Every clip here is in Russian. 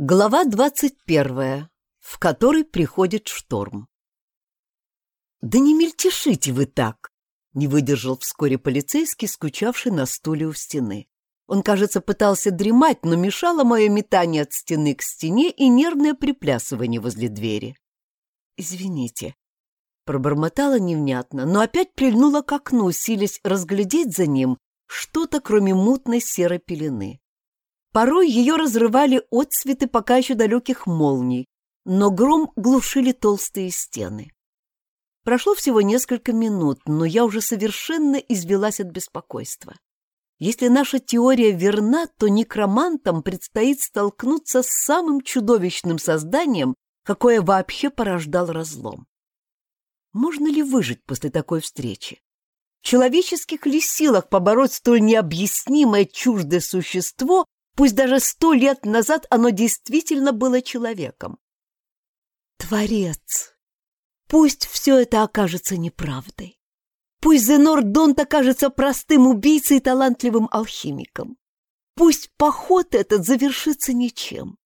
Глава двадцать первая, в которой приходит шторм. «Да не мельтешите вы так!» — не выдержал вскоре полицейский, скучавший на стуле у стены. Он, кажется, пытался дремать, но мешало мое метание от стены к стене и нервное приплясывание возле двери. «Извините», — пробормотала невнятно, но опять прильнула к окну, силясь разглядеть за ним что-то, кроме мутной серой пелены. Порой ее разрывали отцветы пока еще далеких молний, но гром глушили толстые стены. Прошло всего несколько минут, но я уже совершенно извелась от беспокойства. Если наша теория верна, то некромантам предстоит столкнуться с самым чудовищным созданием, какое вообще порождал разлом. Можно ли выжить после такой встречи? В человеческих ли силах побороть столь необъяснимое чуждое существо, Пусть даже сто лет назад оно действительно было человеком. Творец! Пусть все это окажется неправдой. Пусть Зенор Донт окажется простым убийцей и талантливым алхимиком. Пусть поход этот завершится ничем.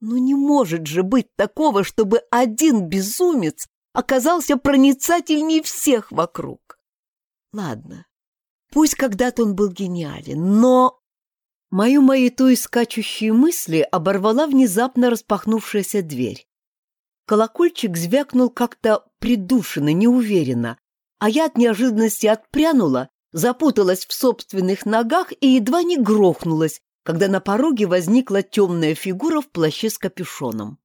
Но не может же быть такого, чтобы один безумец оказался проницательней всех вокруг. Ладно, пусть когда-то он был гениален, но Мою маяту и скачущие мысли оборвала внезапно распахнувшаяся дверь. Колокольчик звякнул как-то придушенно, неуверенно, а я от неожиданности отпрянула, запуталась в собственных ногах и едва не грохнулась, когда на пороге возникла темная фигура в плаще с капюшоном.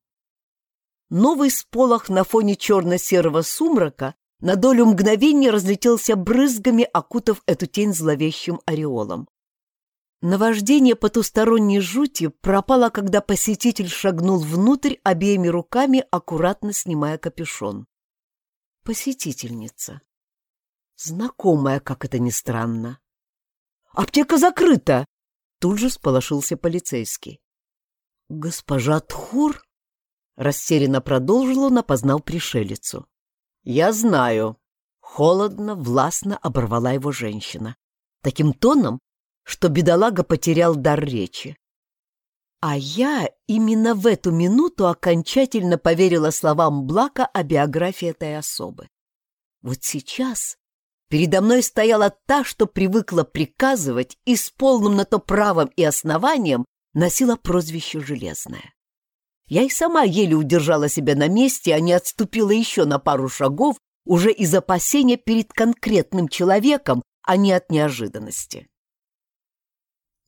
Новый сполох на фоне черно-серого сумрака на долю мгновения разлетелся брызгами, окутав эту тень зловещим ореолом. Наваждение потусторонней жути пропало, когда посетитель шагнул внутрь обеими руками, аккуратно снимая капюшон. Посетительница. Знакомая, как это ни странно. «Аптека закрыта!» Тут же сполошился полицейский. «Госпожа Тхур?» Растерянно продолжил он, опознал пришелицу. «Я знаю». Холодно, властно оборвала его женщина. Таким тоном, что бедолага потерял дар речи. А я именно в эту минуту окончательно поверила словам Блака о биографии этой особы. Вот сейчас передо мной стояла та, что привыкла приказывать и с полным на то правом и основанием носила прозвище «Железная». Я и сама еле удержала себя на месте, а не отступила еще на пару шагов, уже из опасения перед конкретным человеком, а не от неожиданности.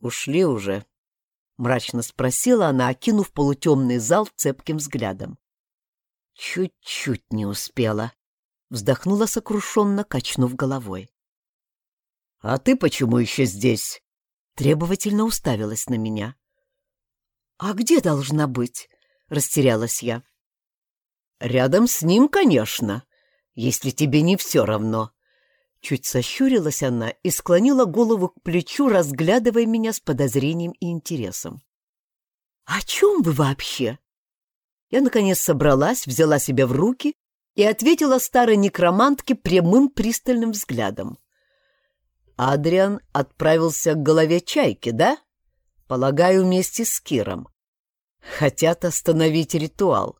«Ушли уже?» — мрачно спросила она, окинув полутемный зал цепким взглядом. «Чуть-чуть не успела», — вздохнула сокрушенно, качнув головой. «А ты почему еще здесь?» — требовательно уставилась на меня. «А где должна быть?» — растерялась я. «Рядом с ним, конечно, если тебе не все равно», Чуть сощурилась она и склонила голову к плечу, разглядывая меня с подозрением и интересом. «О чем вы вообще?» Я, наконец, собралась, взяла себя в руки и ответила старой некромантке прямым пристальным взглядом. «Адриан отправился к голове чайки, да? Полагаю, вместе с Киром. Хотят остановить ритуал.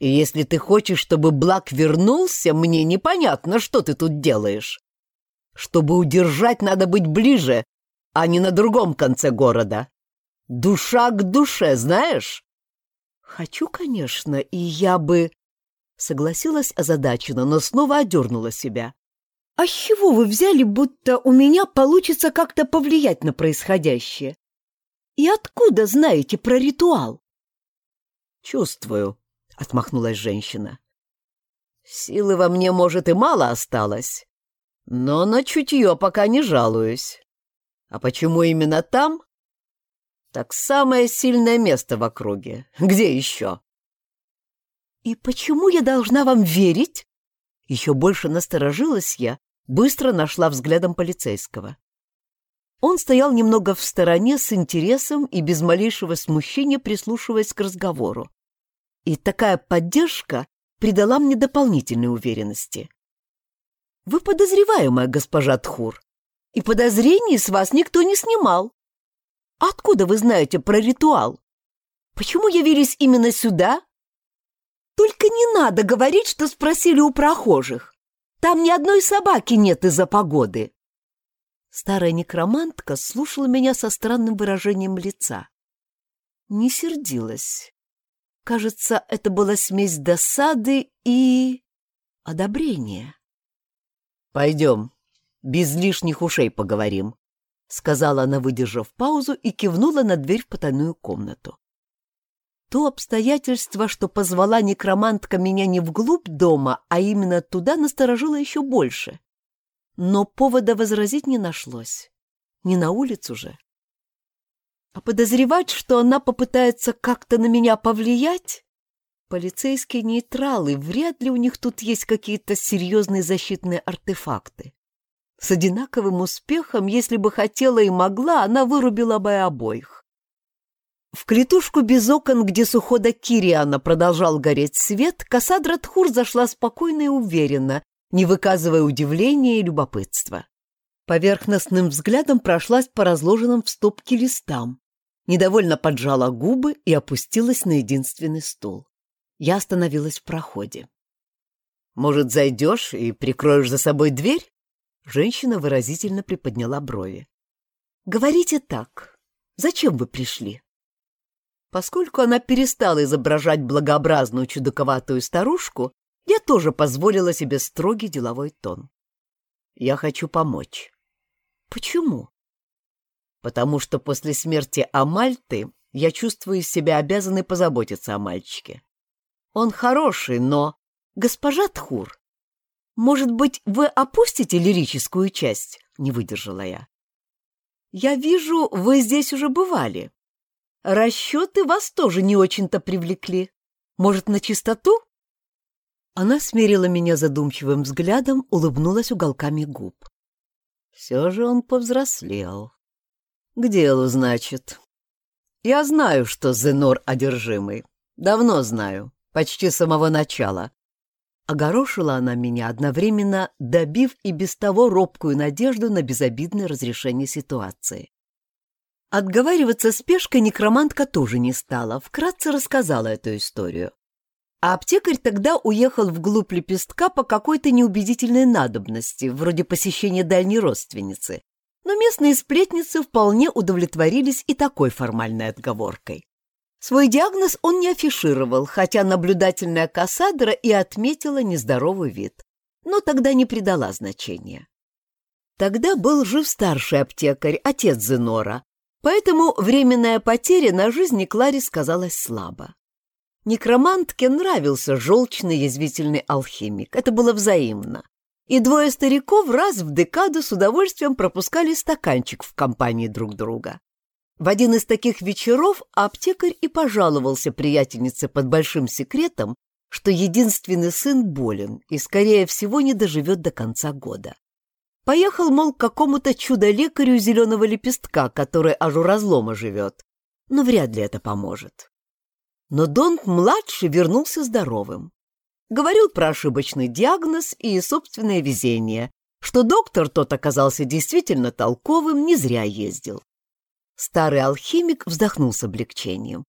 И если ты хочешь, чтобы Блак вернулся, мне непонятно, что ты тут делаешь. Чтобы удержать, надо быть ближе, а не на другом конце города. Душа к душе, знаешь? Хочу, конечно, и я бы... Согласилась озадаченно, но снова одернула себя. А с чего вы взяли, будто у меня получится как-то повлиять на происходящее? И откуда знаете про ритуал? Чувствую, отмахнулась женщина. Силы во мне, может, и мало осталось, но на чутье пока не жалуюсь. А почему именно там? Так самое сильное место в округе. Где еще? И почему я должна вам верить? Еще больше насторожилась я, быстро нашла взглядом полицейского. Он стоял немного в стороне с интересом и без малейшего смущения прислушиваясь к разговору. И такая поддержка придала мне дополнительной уверенности. «Вы подозреваемая, госпожа Тхур, и подозрений с вас никто не снимал. Откуда вы знаете про ритуал? Почему явились именно сюда? Только не надо говорить, что спросили у прохожих. Там ни одной собаки нет из-за погоды. Старая некромантка слушала меня со странным выражением лица. Не сердилась. Кажется, это была смесь досады и... одобрения. «Пойдем, без лишних ушей поговорим», — сказала она, выдержав паузу, и кивнула на дверь в потайную комнату. То обстоятельство, что позвала некромантка меня не вглубь дома, а именно туда, насторожило еще больше. Но повода возразить не нашлось. Не на улицу же. А подозревать, что она попытается как-то на меня повлиять? Полицейские нейтралы, вряд ли у них тут есть какие-то серьезные защитные артефакты. С одинаковым успехом, если бы хотела и могла, она вырубила бы обоих. В клетушку без окон, где с ухода Кириана продолжал гореть свет, Кассандра Тхур зашла спокойно и уверенно, не выказывая удивления и любопытства. Поверхностным взглядом прошлась по разложенным в стопке листам, недовольно поджала губы и опустилась на единственный стул. Я остановилась в проходе. «Может, зайдешь и прикроешь за собой дверь?» Женщина выразительно приподняла брови. «Говорите так. Зачем вы пришли?» Поскольку она перестала изображать благообразную чудаковатую старушку, я тоже позволила себе строгий деловой тон. Я хочу помочь. Почему? Потому что после смерти Амальты я чувствую себя обязанной позаботиться о мальчике. Он хороший, но... Госпожа Тхур, может быть, вы опустите лирическую часть? Не выдержала я. Я вижу, вы здесь уже бывали. Расчеты вас тоже не очень-то привлекли. Может, на чистоту?» Она смерила меня задумчивым взглядом, улыбнулась уголками губ. Все же он повзрослел. К делу, значит. Я знаю, что Зенор одержимый. Давно знаю, почти с самого начала. Огорошила она меня, одновременно добив и без того робкую надежду на безобидное разрешение ситуации. Отговариваться спешкой некромантка тоже не стала, вкратце рассказала эту историю. А аптекарь тогда уехал вглубь лепестка по какой-то неубедительной надобности, вроде посещения дальней родственницы. Но местные сплетницы вполне удовлетворились и такой формальной отговоркой. Свой диагноз он не афишировал, хотя наблюдательная Кассандра и отметила нездоровый вид, но тогда не придала значения. Тогда был жив старший аптекарь, отец Зенора, Поэтому временная потеря на жизни Кларе сказалась слабо. Некромантке нравился желчный язвительный алхимик. Это было взаимно. И двое стариков раз в декаду с удовольствием пропускали стаканчик в компании друг друга. В один из таких вечеров аптекарь и пожаловался приятельнице под большим секретом, что единственный сын болен и, скорее всего, не доживет до конца года. Поехал, мол, к какому-то чудо-лекарю зеленого лепестка, который аж у разлома живет. Но вряд ли это поможет. Но Донт-младший вернулся здоровым. Говорил про ошибочный диагноз и собственное везение, что доктор тот оказался действительно толковым, не зря ездил. Старый алхимик вздохнул с облегчением.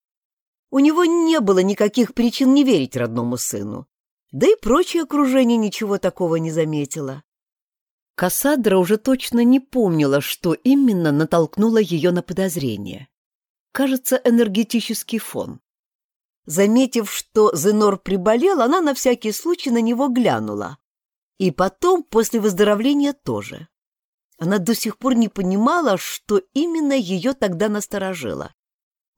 У него не было никаких причин не верить родному сыну. Да и прочее окружение ничего такого не заметило. Кассандра уже точно не помнила, что именно натолкнуло ее на подозрение. Кажется, энергетический фон. Заметив, что Зенор приболел, она на всякий случай на него глянула. И потом, после выздоровления, тоже. Она до сих пор не понимала, что именно ее тогда насторожило.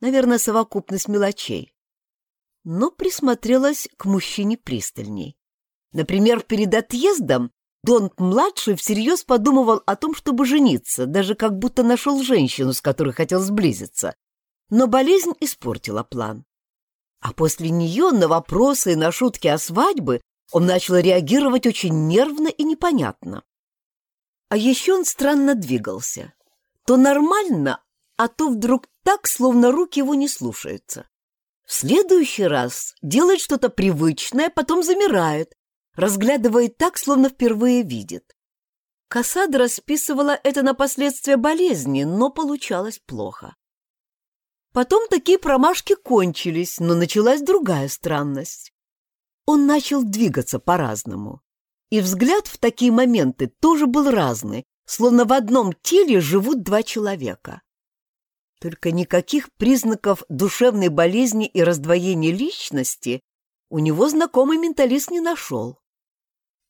Наверное, совокупность мелочей. Но присмотрелась к мужчине пристальней. Например, перед отъездом Донт-младший всерьез подумывал о том, чтобы жениться, даже как будто нашел женщину, с которой хотел сблизиться. Но болезнь испортила план. А после нее на вопросы и на шутки о свадьбе он начал реагировать очень нервно и непонятно. А еще он странно двигался. То нормально, а то вдруг так, словно руки его не слушаются. В следующий раз делает что-то привычное, потом замирает, разглядывает так, словно впервые видит. Кассандра списывала это на последствия болезни, но получалось плохо. Потом такие промашки кончились, но началась другая странность. Он начал двигаться по-разному. И взгляд в такие моменты тоже был разный, словно в одном теле живут два человека. Только никаких признаков душевной болезни и раздвоения личности у него знакомый менталист не нашел.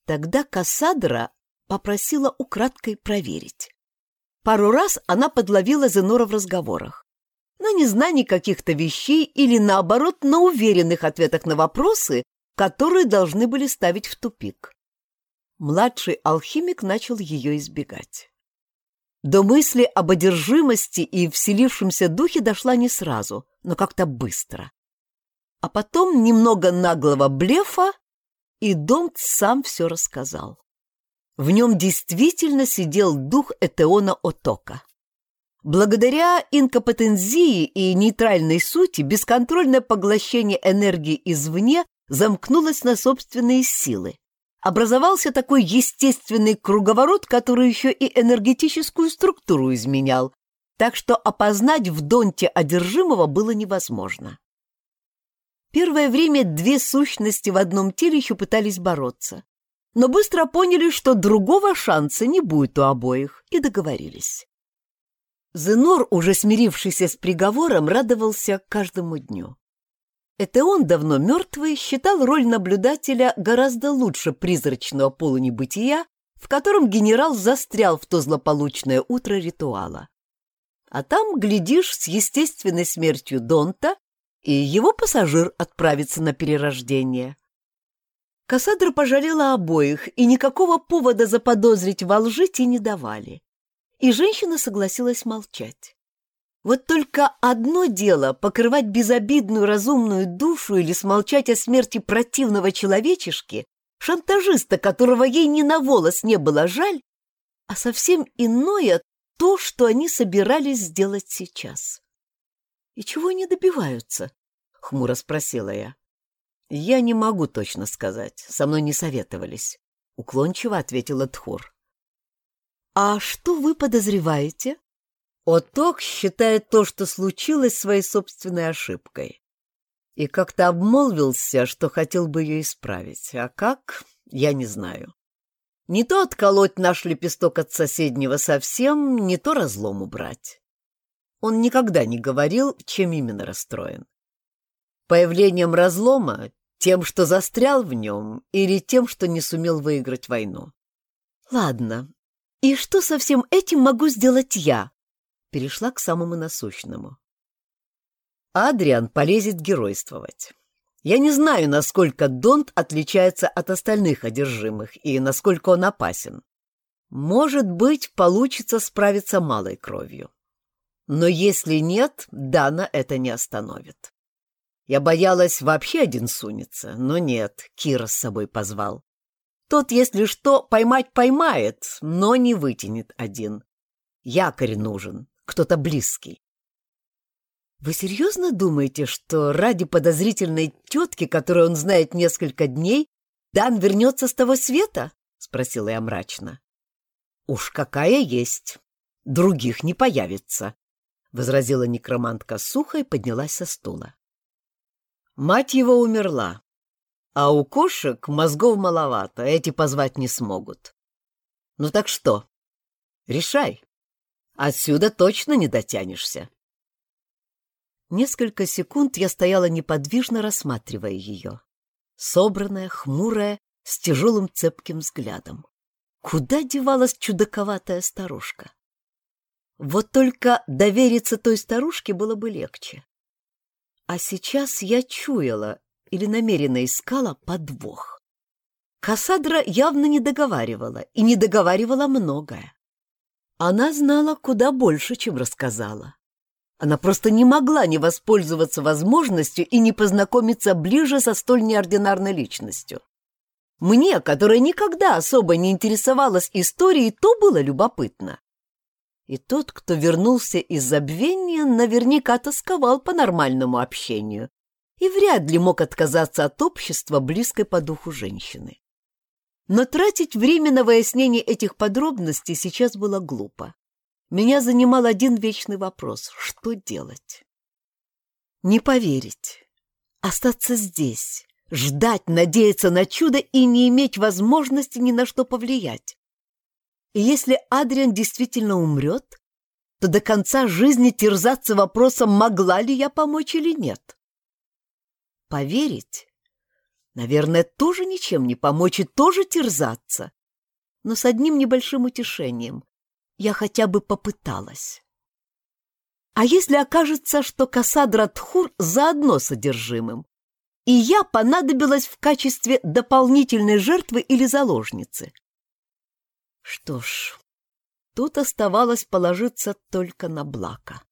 Тогда Кассадра попросила украдкой проверить. Пару раз она подловила Зенора в разговорах. На незнании каких-то вещей или, наоборот, на уверенных ответах на вопросы, которые должны были ставить в тупик. Младший алхимик начал ее избегать. До мысли об одержимости и вселившемся духе дошла не сразу, но как-то быстро. А потом немного наглого блефа, и Домт сам все рассказал. В нем действительно сидел дух Этеона Отока. Благодаря инкомпетензии и нейтральной сути бесконтрольное поглощение энергии извне замкнулось на собственные силы. Образовался такой естественный круговорот, который еще и энергетическую структуру изменял, так что опознать в донте одержимого было невозможно. Первое время две сущности в одном теле еще пытались бороться но быстро поняли, что другого шанса не будет у обоих, и договорились. Зенор, уже смирившийся с приговором, радовался каждому дню. Это он, давно мертвый, считал роль наблюдателя гораздо лучше призрачного полунебытия, в котором генерал застрял в то злополучное утро ритуала. А там, глядишь, с естественной смертью Донта и его пассажир отправится на перерождение. Кассандра пожалела обоих, и никакого повода заподозрить во лжи те не давали. И женщина согласилась молчать. Вот только одно дело — покрывать безобидную разумную душу или смолчать о смерти противного человечешки, шантажиста, которого ей ни на волос не было жаль, а совсем иное — то, что они собирались сделать сейчас. «И чего они добиваются?» — хмуро спросила я. «Я не могу точно сказать. Со мной не советовались», — уклончиво ответила Тхур. «А что вы подозреваете?» Оток считает то, что случилось, своей собственной ошибкой. И как-то обмолвился, что хотел бы ее исправить. А как, я не знаю. Не то отколоть наш лепесток от соседнего совсем, не то разлом убрать. Он никогда не говорил, чем именно расстроен. Появлением разлома тем, что застрял в нем, или тем, что не сумел выиграть войну? Ладно. И что со всем этим могу сделать я? Перешла к самому насущному. Адриан полезет геройствовать. Я не знаю, насколько Донт отличается от остальных одержимых и насколько он опасен. Может быть, получится справиться малой кровью. Но если нет, Дана это не остановит. Я боялась, вообще один сунется, но нет, Кира с собой позвал. Тот, если что, поймать поймает, но не вытянет один. Якорь нужен, кто-то близкий. Вы серьезно думаете, что ради подозрительной тетки, которую он знает несколько дней, Дан вернется с того света? — спросила я мрачно. — Уж какая есть. Других не появится, — возразила некромантка сухо и поднялась со стула. Мать его умерла, а у кошек мозгов маловато, эти позвать не смогут. Ну так что? Решай. Отсюда точно не дотянешься. Несколько секунд я стояла неподвижно, рассматривая ее. Собранная, хмурая, с тяжелым цепким взглядом. Куда девалась чудаковатая старушка? Вот только довериться той старушке было бы легче. А сейчас я чуяла или намеренно искала подвох. Кассандра явно не договаривала, и не договаривала многое. Она знала куда больше, чем рассказала. Она просто не могла не воспользоваться возможностью и не познакомиться ближе со столь неординарной личностью. Мне, которая никогда особо не интересовалась историей, то было любопытно. И тот, кто вернулся из забвения, наверняка тосковал по нормальному общению и вряд ли мог отказаться от общества близкой по духу женщины. Но тратить время на выяснение этих подробностей сейчас было глупо. Меня занимал один вечный вопрос — что делать? Не поверить. Остаться здесь, ждать, надеяться на чудо и не иметь возможности ни на что повлиять. И если Адриан действительно умрет, то до конца жизни терзаться вопросом, могла ли я помочь или нет. Поверить? Наверное, тоже ничем не помочь и тоже терзаться. Но с одним небольшим утешением. Я хотя бы попыталась. А если окажется, что Кассадра Тхур заодно содержимым, и я понадобилась в качестве дополнительной жертвы или заложницы? Что ж, тут оставалось положиться только на Блака.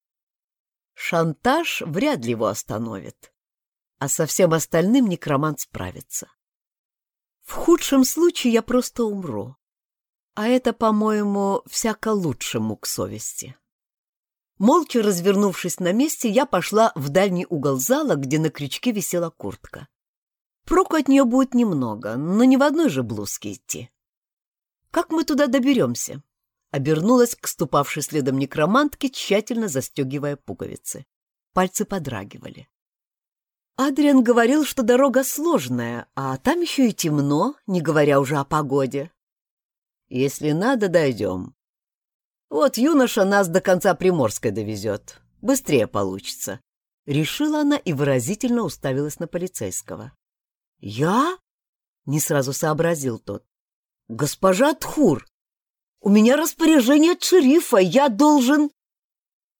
Шантаж вряд ли его остановит, а со всем остальным некромант справится. В худшем случае я просто умру, а это, по-моему, всяко лучшему к совести. Молча развернувшись на месте, я пошла в дальний угол зала, где на крючке висела куртка. Проку от нее будет немного, но не в одной же блузке идти. «Как мы туда доберемся?» Обернулась к ступавшей следом некромантке, тщательно застегивая пуговицы. Пальцы подрагивали. Адриан говорил, что дорога сложная, а там еще и темно, не говоря уже о погоде. «Если надо, дойдем. Вот юноша нас до конца Приморской довезет. Быстрее получится. Решила она и выразительно уставилась на полицейского. «Я?» — не сразу сообразил тот. «Госпожа Тхур, у меня распоряжение от шерифа, я должен...»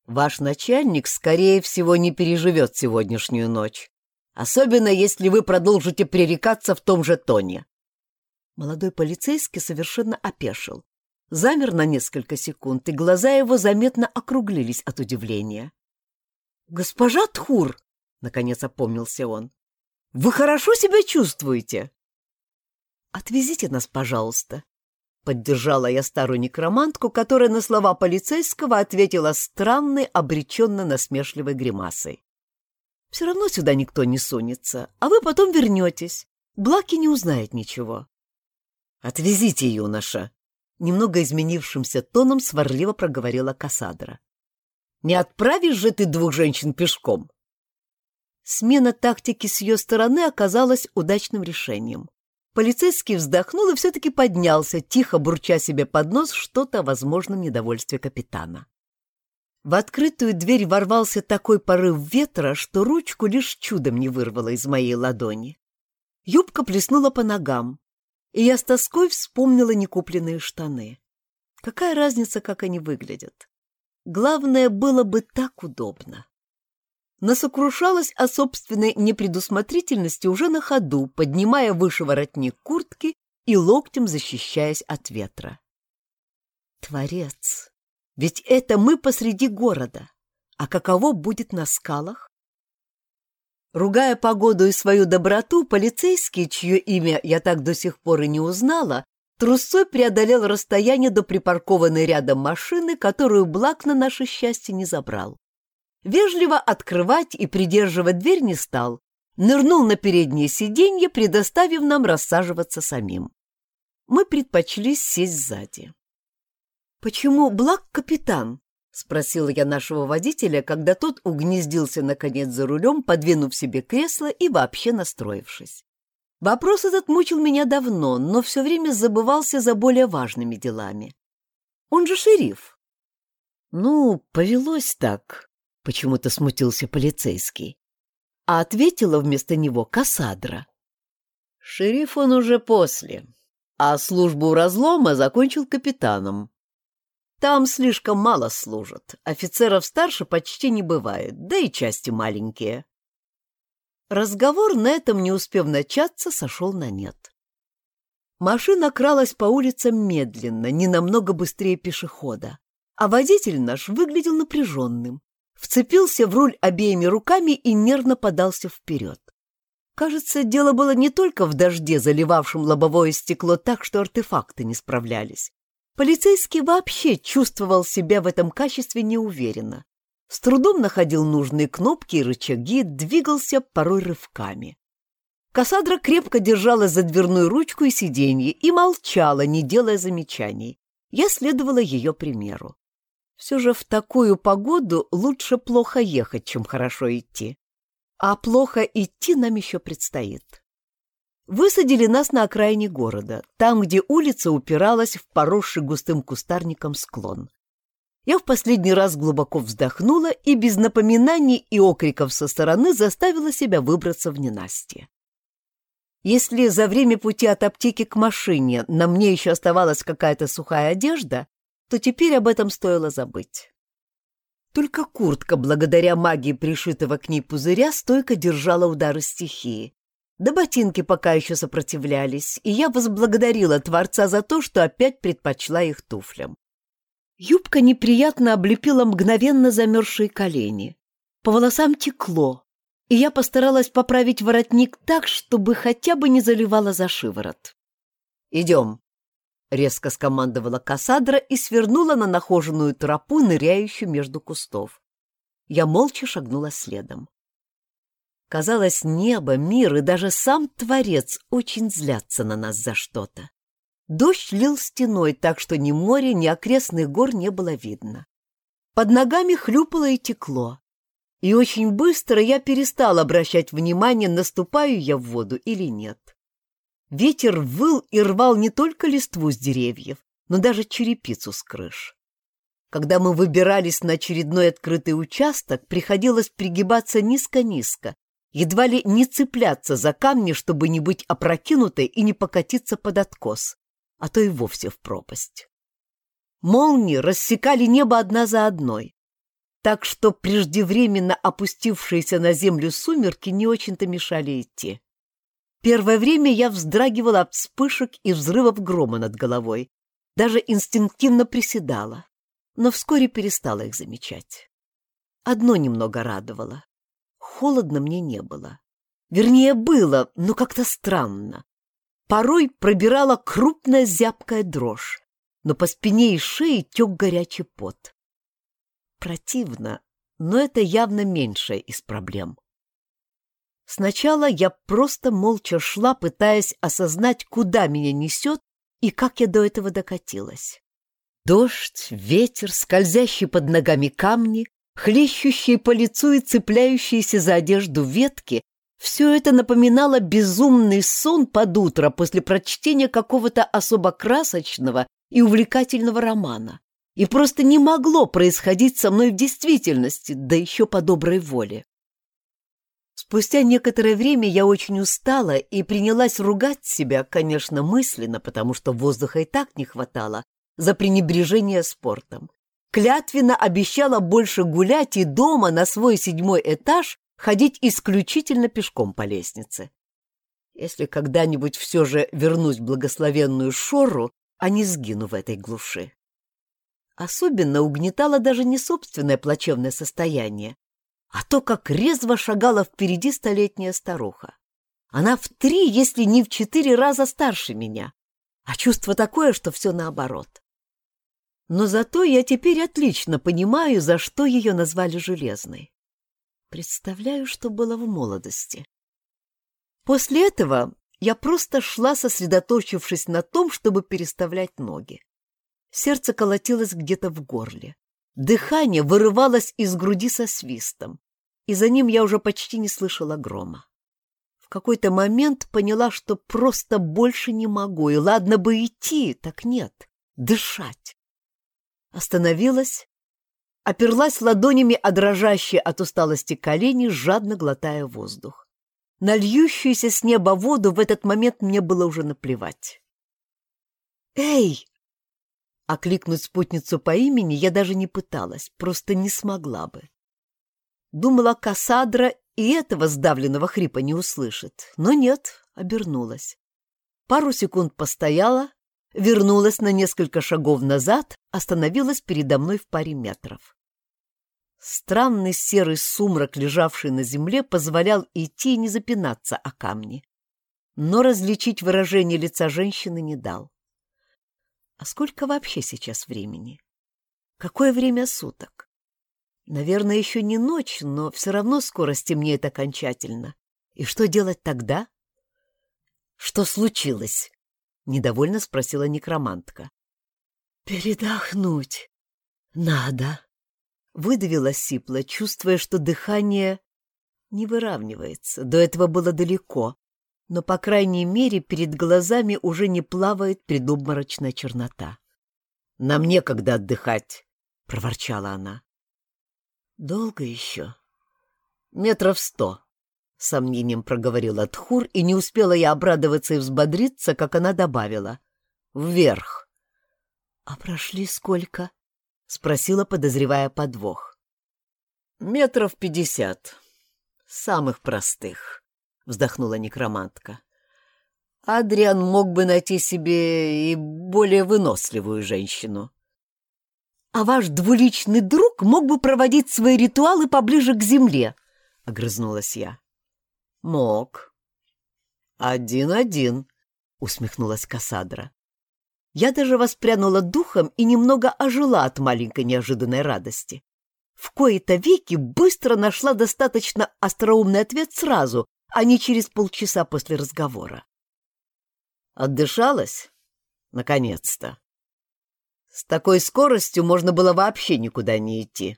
«Ваш начальник, скорее всего, не переживет сегодняшнюю ночь, особенно если вы продолжите пререкаться в том же тоне». Молодой полицейский совершенно опешил замер на несколько секунд, и глаза его заметно округлились от удивления. «Госпожа Тхур!» — наконец опомнился он. «Вы хорошо себя чувствуете?» «Отвезите нас, пожалуйста», — поддержала я старую некромантку, которая на слова полицейского ответила странной, обреченно-насмешливой гримасой. «Все равно сюда никто не сунется, а вы потом вернетесь. Блаки не узнает ничего». «Отвезите, юноша», немного изменившимся тоном сварливо проговорила Кассандра. «Не отправишь же ты двух женщин пешком?» Смена тактики с ее стороны оказалась удачным решением. Полицейский вздохнул и все-таки поднялся, тихо бурча себе под нос что-то о возможном недовольстве капитана. В открытую дверь ворвался такой порыв ветра, что ручку лишь чудом не вырвало из моей ладони. Юбка плеснула по ногам, и я с тоской вспомнила некупленные штаны. Какая разница, как они выглядят? Главное, было бы так удобно. Насокрушалась о собственной непредусмотрительности уже на ходу, поднимая выше воротник куртки и локтем защищаясь от ветра. Творец! Ведь это мы посреди города. А каково будет на скалах? Ругая погоду и свою доброту, полицейский, чье имя я так до сих пор и не узнала, трусцой преодолел расстояние до припаркованной рядом машины, которую Блак на наше счастье не забрал. Вежливо открывать и придерживать дверь не стал, нырнул на переднее сиденье, предоставив нам рассаживаться самим. Мы предпочли сесть сзади. «Почему Блак капитан?» — спросила я нашего водителя, когда тот угнездился наконец за рулем, подвинув себе кресло и вообще настроившись. Вопрос этот мучил меня давно, но все время забывался за более важными делами. Он же шериф. Ну, повелось так, почему-то смутился полицейский. А ответила вместо него Кассадра. Шериф он уже после, а службу разлома закончил капитаном. Там слишком мало служат, офицеров старше почти не бывает, да и части маленькие. Разговор на этом, не успев начаться, сошел на нет. Машина кралась по улицам медленно, не намного быстрее пешехода, а водитель наш выглядел напряженным, вцепился в руль обеими руками и нервно подался вперед. Кажется, дело было не только в дожде, заливавшем лобовое стекло так, что артефакты не справлялись. Полицейский вообще чувствовал себя в этом качестве неуверенно. С трудом находил нужные кнопки и рычаги, двигался порой рывками. Кассандра крепко держалась за дверную ручку и сиденье и молчала, не делая замечаний. Я следовала ее примеру. Все же в такую погоду лучше плохо ехать, чем хорошо идти. а плохо идти нам еще предстоит. Высадили нас на окраине города, там, где улица упиралась в поросший густым кустарником склон. Я в последний раз глубоко вздохнула и без напоминаний и окриков со стороны заставила себя выбраться в ненастье. Если за время пути от аптеки к машине на мне еще оставалась какая-то сухая одежда, то теперь об этом стоило забыть. Только куртка, благодаря магии пришитого к ней пузыря, стойко держала удары стихии. Да ботинки пока еще сопротивлялись, и я возблагодарила Творца за то, что опять предпочла их туфлям. Юбка неприятно облепила мгновенно замерзшие колени. По волосам текло, и я постаралась поправить воротник так, чтобы хотя бы не заливала за шиворот. «Идем», — резко скомандовала Кассандра и свернула на нахоженную тропу, ныряющую между кустов. Я молча шагнула следом. Казалось, небо, мир и даже сам Творец очень злятся на нас за что-то. Дождь лил стеной, так что ни моря, ни окрестных гор не было видно. Под ногами хлюпало и текло и очень быстро я перестал обращать внимание, наступаю я в воду или нет. Ветер выл и рвал не только листву с деревьев, но даже черепицу с крыш. Когда мы выбирались на очередной открытый участок, приходилось пригибаться низко-низко, едва ли не цепляться за камни, чтобы не быть опрокинутой и не покатиться под откос, а то и вовсе в пропасть. Молнии рассекали небо одна за одной, так что преждевременно опустившиеся на землю сумерки не очень-то мешали идти. Первое время я вздрагивала от вспышек и взрывов грома над головой, даже инстинктивно приседала, но вскоре перестала их замечать. Одно немного радовало. Холодно мне не было. Вернее, было, но как-то странно. Порой пробирала крупная зябкая дрожь, но по спине и шее тек горячий пот. Противно, но это явно меньшая из проблем. Сначала я просто молча шла, пытаясь осознать, куда меня несет и как я до этого докатилась. Дождь, ветер, скользящие под ногами камни, хлещущие по лицу и цепляющиеся за одежду ветки — все это напоминало безумный сон под утро после прочтения какого-то особо красочного и увлекательного романа и просто не могло происходить со мной в действительности, да еще по доброй воле. Спустя некоторое время я очень устала и принялась ругать себя, конечно, мысленно, потому что воздуха и так не хватало, за пренебрежение спортом. Клятвенно обещала больше гулять и дома на свой седьмой этаж ходить исключительно пешком по лестнице. Если когда-нибудь все же вернусь в благословенную Шору, а не сгину в этой глуши. Особенно угнетало даже не собственное плачевное состояние, а то, как резво шагала впереди столетняя старуха. Она в три, если не в четыре раза старше меня, а чувство такое, что все наоборот. Но зато я теперь отлично понимаю, за что ее назвали Железной. Представляю, что было в молодости. После этого я просто шла, сосредоточившись на том, чтобы переставлять ноги. Сердце колотилось где-то в горле. Дыхание вырывалось из груди со свистом, и за ним я уже почти не слышала грома. В какой-то момент поняла, что просто больше не могу, и ладно бы идти, так нет, дышать. Остановилась, оперлась ладонями о дрожащие от усталости колени, жадно глотая воздух. На льющуюся с неба воду в этот момент мне было уже наплевать. «Эй!» Окликнуть спутницу по имени я даже не пыталась, просто не смогла бы. Думала, Кассадра и этого сдавленного хрипа не услышит, но нет, обернулась. Пару секунд постояла, вернулась на несколько шагов назад, остановилась передо мной в паре метров. Странный серый сумрак, лежавший на земле, позволял идти и не запинаться о камни. Но различить выражение лица женщины не дал. А сколько вообще сейчас времени? Какое время суток? Наверное, еще не ночь, но все равно скоро стемнеет окончательно. И что делать тогда? Что случилось? Недовольно спросила некромантка. Не выравнивается, до этого было далеко, но, по крайней мере, перед глазами уже не плавает предобморочная чернота. «Нам некогда отдыхать», — проворчала она. «Долго еще?» «Метров сто», — сомнением проговорила Тхур, и не успела я обрадоваться и взбодриться, как она добавила. «Вверх». «А прошли сколько?» — спросила, подозревая подвох. «Метров пятьдесят. Самых простых», — вздохнула некромантка. «Адриан мог бы найти себе и более выносливую женщину». «А ваш двуличный друг мог бы проводить свои ритуалы поближе к земле», — огрызнулась я. «Мог». «Один-один», — усмехнулась Кассандра. Я даже воспрянула духом и немного ожила от маленькой неожиданной радости. В кои-то веки быстро нашла достаточно остроумный ответ сразу, а не через полчаса после разговора. Отдышалась? Наконец-то. С такой скоростью можно было вообще никуда не идти.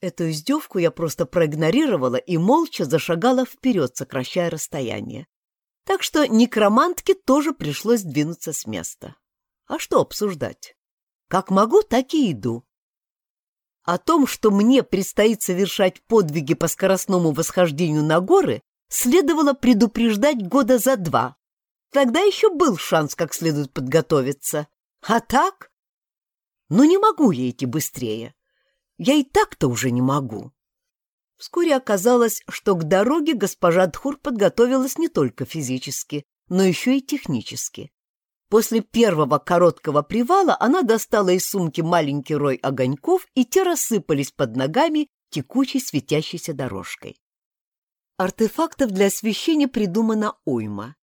Эту издевку я просто проигнорировала и молча зашагала вперед, сокращая расстояние. Так что некромантке тоже пришлось двинуться с места. А что обсуждать? Как могу, так и иду. О том, что мне предстоит совершать подвиги по скоростному восхождению на горы, следовало предупреждать года за два. Тогда еще был шанс как следует подготовиться. А так? Ну не могу я идти быстрее. Я и так-то уже не могу. Вскоре оказалось, что к дороге госпожа Дхур подготовилась не только физически, но еще и технически. После первого короткого привала она достала из сумки маленький рой огоньков, и те рассыпались под ногами текучей светящейся дорожкой. Артефактов для освещения придумано уйма.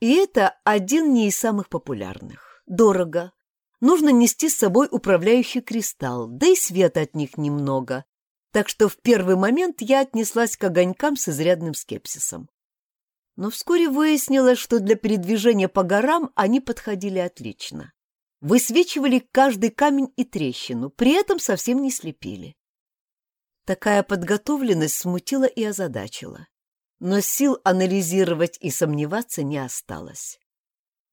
И это один не из самых популярных. Дорого, нужно нести с собой управляющий кристалл, да и света от них немного. Так что в первый момент я отнеслась к огонькам с изрядным скепсисом. Но вскоре выяснилось, что для передвижения по горам они подходили отлично. Высвечивали каждый камень и трещину, при этом совсем не слепили. Такая подготовленность смутила и озадачила. Но сил анализировать и сомневаться не осталось.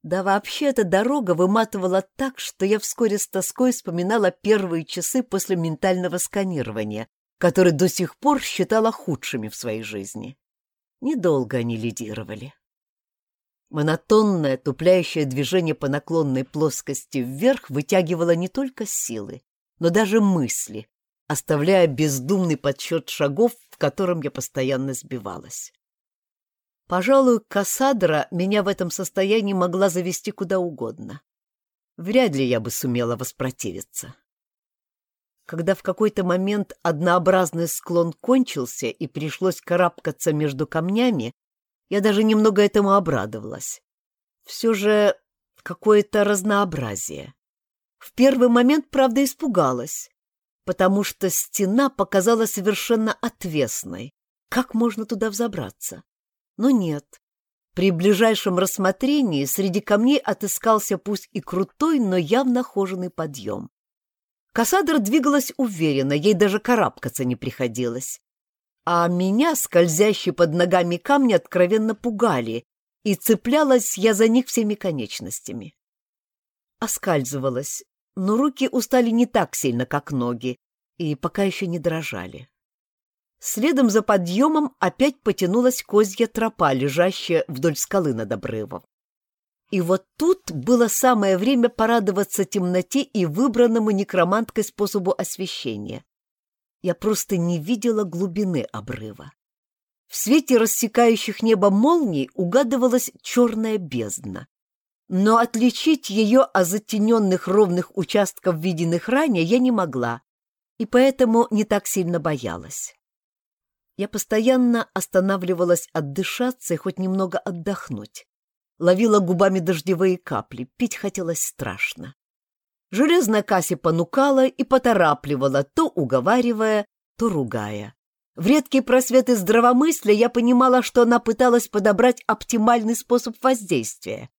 Да вообще эта дорога выматывала так, что я вскоре с тоской вспоминала первые часы после ментального сканирования, которые до сих пор считала худшими в своей жизни. Недолго они лидировали. Монотонное, тупляющее движение по наклонной плоскости вверх вытягивало не только силы, но даже мысли, оставляя бездумный подсчет шагов, в котором я постоянно сбивалась. Пожалуй, Кассадра меня в этом состоянии могла завести куда угодно. Вряд ли я бы сумела воспротивиться. Когда в какой-то момент однообразный склон кончился и пришлось карабкаться между камнями, я даже немного этому обрадовалась. Все же какое-то разнообразие. В первый момент, правда, испугалась, потому что стена показалась совершенно отвесной. Как можно туда взобраться? Но нет. При ближайшем рассмотрении среди камней отыскался пусть и крутой, но явно хоженый подъем. Кассандра двигалась уверенно, ей даже карабкаться не приходилось. А меня, скользящие под ногами камни, откровенно пугали, и цеплялась я за них всеми конечностями. Оскальзывалась, но руки устали не так сильно, как ноги, и пока еще не дрожали. Следом за подъемом опять потянулась козья тропа, лежащая вдоль скалы над обрывом. И вот тут было самое время порадоваться темноте и выбранному некроманткой способу освещения. Я просто не видела глубины обрыва. В свете рассекающих небо молний угадывалась черная бездна. Но отличить ее от затененных ровных участков, виденных ранее, я не могла, и поэтому не так сильно боялась. Я постоянно останавливалась отдышаться и хоть немного отдохнуть. Ловила губами дождевые капли, пить хотелось страшно. Железная Касси понукала и поторапливала, то уговаривая, то ругая. В редкие просветы здравомыслия я понимала, что она пыталась подобрать оптимальный способ воздействия.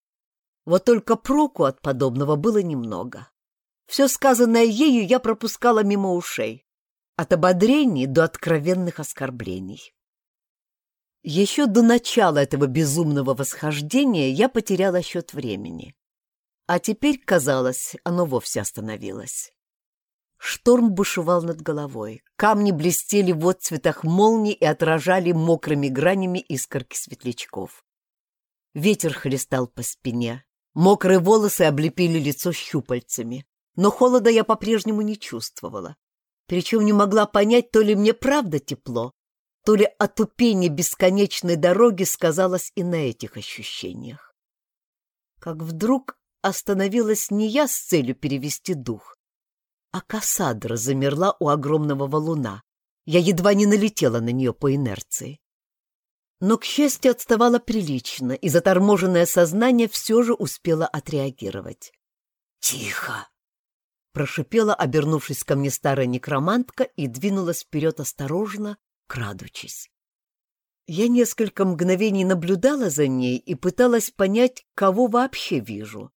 Вот только проку от подобного было немного. Все сказанное ею я пропускала мимо ушей от ободрений до откровенных оскорблений. Еще до начала этого безумного восхождения я потеряла счет времени. А теперь, казалось, оно вовсе остановилось. Шторм бушевал над головой. Камни блестели в отцветах молний и отражали мокрыми гранями искорки светлячков. Ветер хлестал по спине. Мокрые волосы облепили лицо щупальцами. Но холода я по-прежнему не чувствовала. Причем не могла понять, то ли мне правда тепло, то ли отупение бесконечной дороги сказалось и на этих ощущениях. Как вдруг остановилась не я с целью перевести дух, а Кассандра замерла у огромного валуна. Я едва не налетела на нее по инерции. Но, к счастью, отставала прилично, и заторможенное сознание все же успело отреагировать. «Тихо!» — прошипела, обернувшись ко мне старая некромантка, и двинулась вперед осторожно, крадучись. Я несколько мгновений наблюдала за ней и пыталась понять, кого вообще вижу.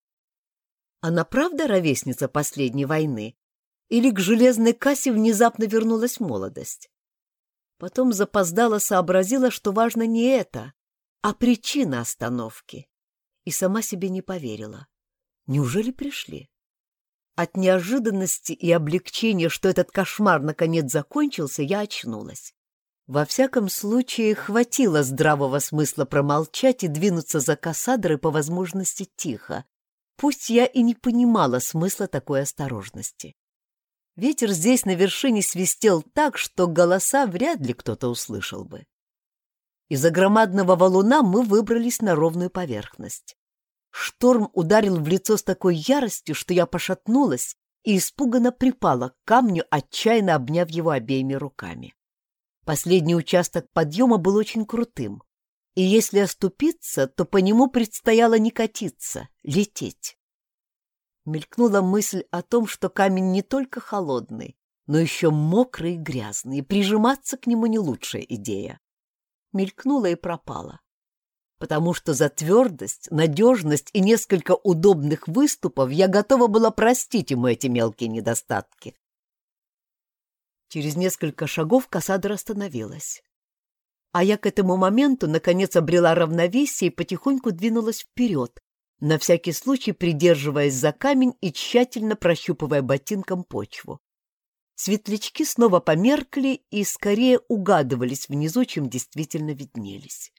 Она правда ровесница последней войны? Или к железной кассе внезапно вернулась молодость? Потом запоздала сообразила, что важно не это, а причина остановки. И сама себе не поверила. Неужели пришли? От неожиданности и облегчения, что этот кошмар наконец закончился, я очнулась. Во всяком случае, хватило здравого смысла промолчать и двинуться за Кассадрой по возможности тихо, пусть я и не понимала смысла такой осторожности. Ветер здесь на вершине свистел так, что голоса вряд ли кто-то услышал бы. Из-за громадного валуна мы выбрались на ровную поверхность. Шторм ударил в лицо с такой яростью, что я пошатнулась и испуганно припала к камню, отчаянно обняв его обеими руками. Последний участок подъема был очень крутым, и если оступиться, то по нему предстояло не катиться, лететь. Мелькнула мысль о том, что камень не только холодный, но еще мокрый и грязный, и прижиматься к нему не лучшая идея. Мелькнула и пропала. Потому что за твердость, надежность и несколько удобных выступов я готова была простить ему эти мелкие недостатки. Через несколько шагов Кассандра остановилась. А я к этому моменту, наконец, обрела равновесие и потихоньку двинулась вперед, на всякий случай придерживаясь за камень и тщательно прощупывая ботинком почву. Светлячки снова померкли и скорее угадывались внизу, чем действительно виднелись.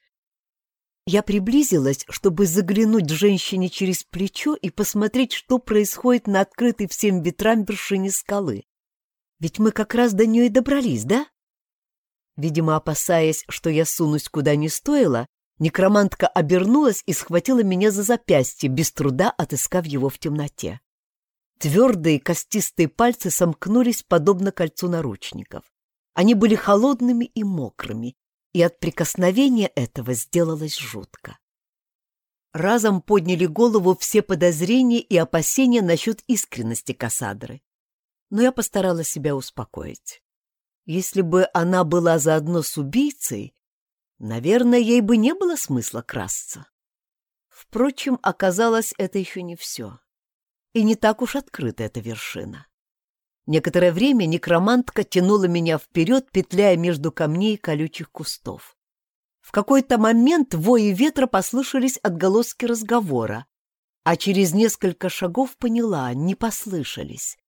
Я приблизилась, чтобы заглянуть женщине через плечо и посмотреть, что происходит на открытой всем ветрам вершине скалы. Ведь мы как раз до нее и добрались, да? Видимо, опасаясь, что я сунусь куда не стоило, некромантка обернулась и схватила меня за запястье, без труда отыскав его в темноте. Твердые костистые пальцы сомкнулись, подобно кольцу наручников. Они были холодными и мокрыми, и от прикосновения этого сделалось жутко. Разом подняли голову все подозрения и опасения насчет искренности Кассадры но я постаралась себя успокоить. Если бы она была заодно с убийцей, наверное, ей бы не было смысла красться. Впрочем, оказалось, это еще не все. И не так уж открыта эта вершина. Некоторое время некромантка тянула меня вперед, петляя между камней и колючих кустов. В какой-то момент вои ветра послышались отголоски разговора, а через несколько шагов поняла, не послышались.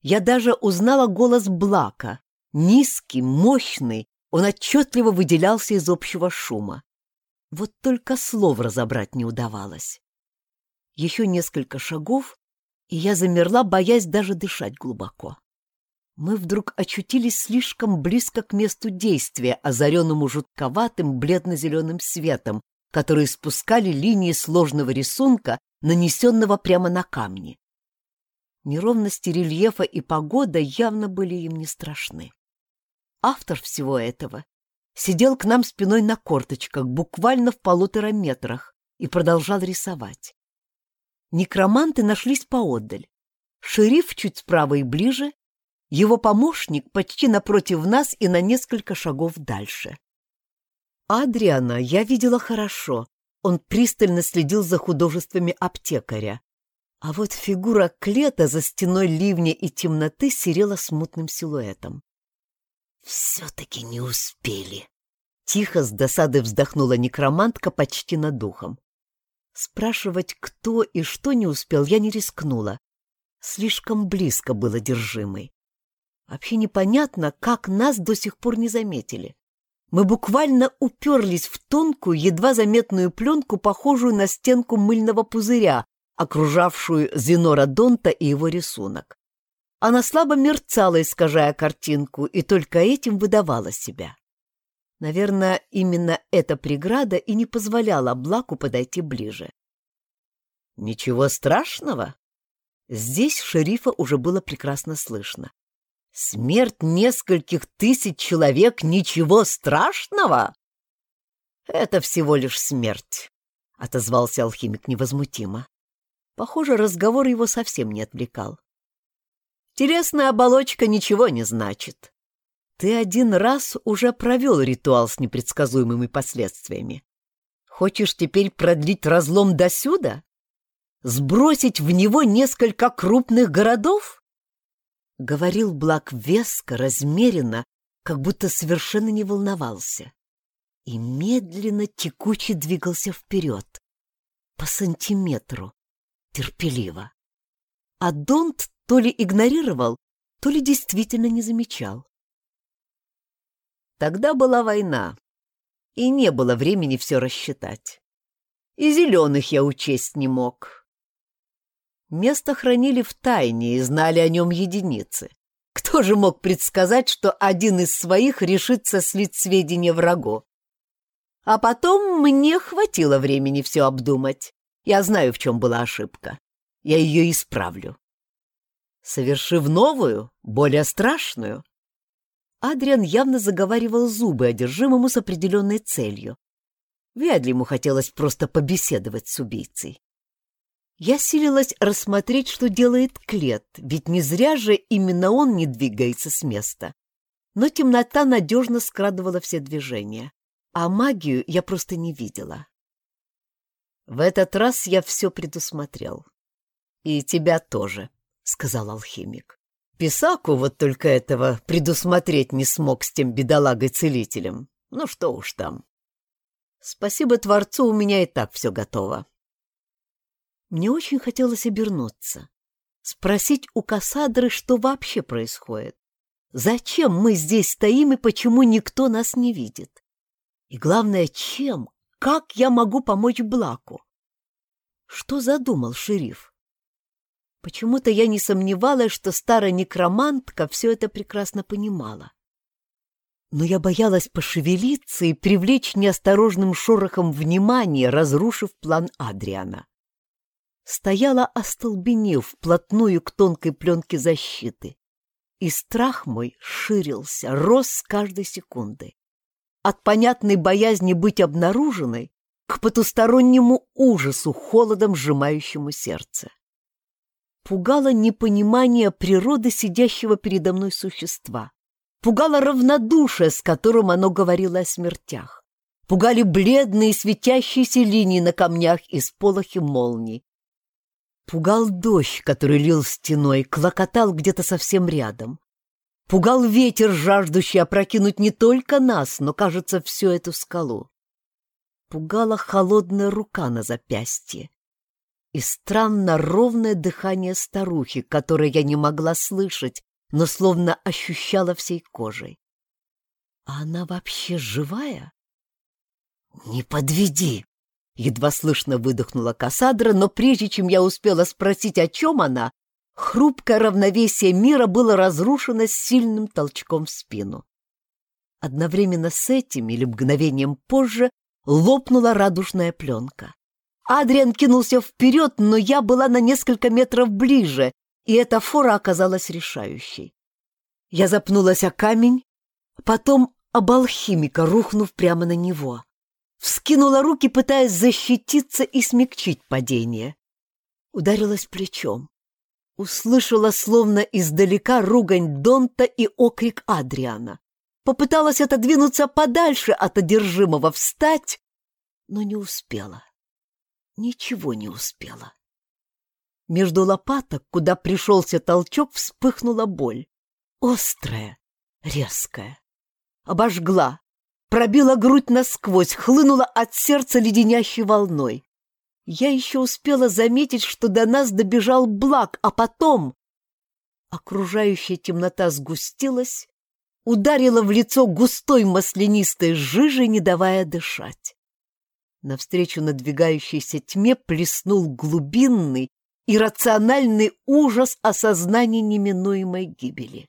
Я даже узнала голос Блака. Низкий, мощный, он отчетливо выделялся из общего шума. Вот только слов разобрать не удавалось. Еще несколько шагов, и я замерла, боясь даже дышать глубоко. Мы вдруг очутились слишком близко к месту действия, озаренному жутковатым бледно-зеленым светом, который спускали линии сложного рисунка, нанесенного прямо на камни. Неровности рельефа и погода явно были им не страшны. Автор всего этого сидел к нам спиной на корточках, буквально в полутора метрах, и продолжал рисовать. Некроманты нашлись поодаль. Шериф чуть справа и ближе, его помощник почти напротив нас и на несколько шагов дальше. Адриана я видела хорошо. Он пристально следил за художествами аптекаря, а вот фигура Клета за стеной ливня и темноты серела смутным силуэтом. «Все-таки не успели», Тихо с досады вздохнула некромантка почти над духом. Спрашивать, кто и что не успел, я не рискнула. Слишком близко было держимый. Вообще непонятно, как нас до сих пор не заметили. Мы буквально уперлись в тонкую, едва заметную пленку, похожую на стенку мыльного пузыря, окружавшую Зенора Донта и его рисунок. Она слабо мерцала, искажая картинку, и только этим выдавала себя. Наверное, именно эта преграда и не позволяла Блаку подойти ближе. «Ничего страшного?» Здесь шерифа уже было прекрасно слышно. «Смерть нескольких тысяч человек — ничего страшного?» «Это всего лишь смерть», — отозвался алхимик невозмутимо. Похоже, разговор его совсем не отвлекал. «Телесная оболочка ничего не значит. Ты один раз уже провел ритуал с непредсказуемыми последствиями. Хочешь теперь продлить разлом досюда? Сбросить в него несколько крупных городов? Говорил Блак веско, размеренно, как будто совершенно не волновался. И медленно текуче двигался вперед, по сантиметру, терпеливо. А Донт то ли игнорировал, то ли действительно не замечал. Тогда была война, и не было времени все рассчитать. И зеленых я учесть не мог. Место хранили в тайне и знали о нем единицы. Кто же мог предсказать, что один из своих решится слить сведения врагу? А потом мне хватило времени все обдумать. Я знаю, в чем была ошибка. Я ее исправлю. Совершив новую, более страшную, Адриан явно заговаривал зубы одержимому с определенной целью. Вряд ли ему хотелось просто побеседовать с убийцей. Я силилась рассмотреть, что делает Клет, ведь не зря же именно он не двигается с места. Но темнота надежно скрадывала все движения, а магию я просто не видела. В этот раз я все предусмотрел. И тебя тоже, — сказал алхимик. Писаку вот только этого предусмотреть не смог с тем бедолагой-целителем. Ну что уж там. Спасибо Творцу, у меня и так все готово. Мне очень хотелось обернуться, спросить у Кассадры, что вообще происходит. Зачем мы здесь стоим и почему никто нас не видит? И главное, чем, как я могу помочь Блаку? Что задумал шериф? Почему-то я не сомневалась, что старая некромантка все это прекрасно понимала. Но я боялась пошевелиться и привлечь неосторожным шорохом внимание, разрушив план Адриана. Стояла остолбенев вплотную к тонкой пленке защиты, и страх мой ширился, рос с каждой секундой. От понятной боязни быть обнаруженной к потустороннему ужасу, холодом сжимающему сердце пугало непонимание природы сидящего передо мной существа. Пугало равнодушие, с которым оно говорило о смертях. Пугали бледные светящиеся линии на камнях и сполохи молний. Пугал дождь, который лил стеной, клокотал где-то совсем рядом. Пугал ветер, жаждущий опрокинуть не только нас, но, кажется, всю эту скалу. Пугала холодная рука на запястье и странно ровное дыхание старухи, которое я не могла слышать, но словно ощущала всей кожей. А она вообще живая? «Не подведи!» — едва слышно выдохнула Кассандра, но прежде чем я успела спросить, о чем она, хрупкое равновесие мира было разрушено сильным толчком в спину. Одновременно с этим или мгновением позже лопнула радужная пленка. Адриан кинулся вперед, но я была на несколько метров ближе, и эта фора оказалась решающей. Я запнулась о камень, потом об алхимика, рухнув прямо на него. Вскинула руки, пытаясь защититься и смягчить падение. Ударилась плечом. Услышала словно издалека ругань Донта и окрик Адриана. Попыталась отодвинуться подальше от одержимого, встать, но не успела ничего не успела. Между лопаток, куда пришелся толчок, вспыхнула боль. Острая, резкая. Обожгла, пробила грудь насквозь, хлынула от сердца леденящей волной. Я еще успела заметить, что до нас добежал Блак, а потом... Окружающая темнота сгустилась, ударила в лицо густой маслянистой жижей, не давая дышать. Навстречу надвигающейся тьме плеснул глубинный, иррациональный ужас осознания неминуемой гибели.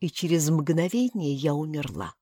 И через мгновение я умерла.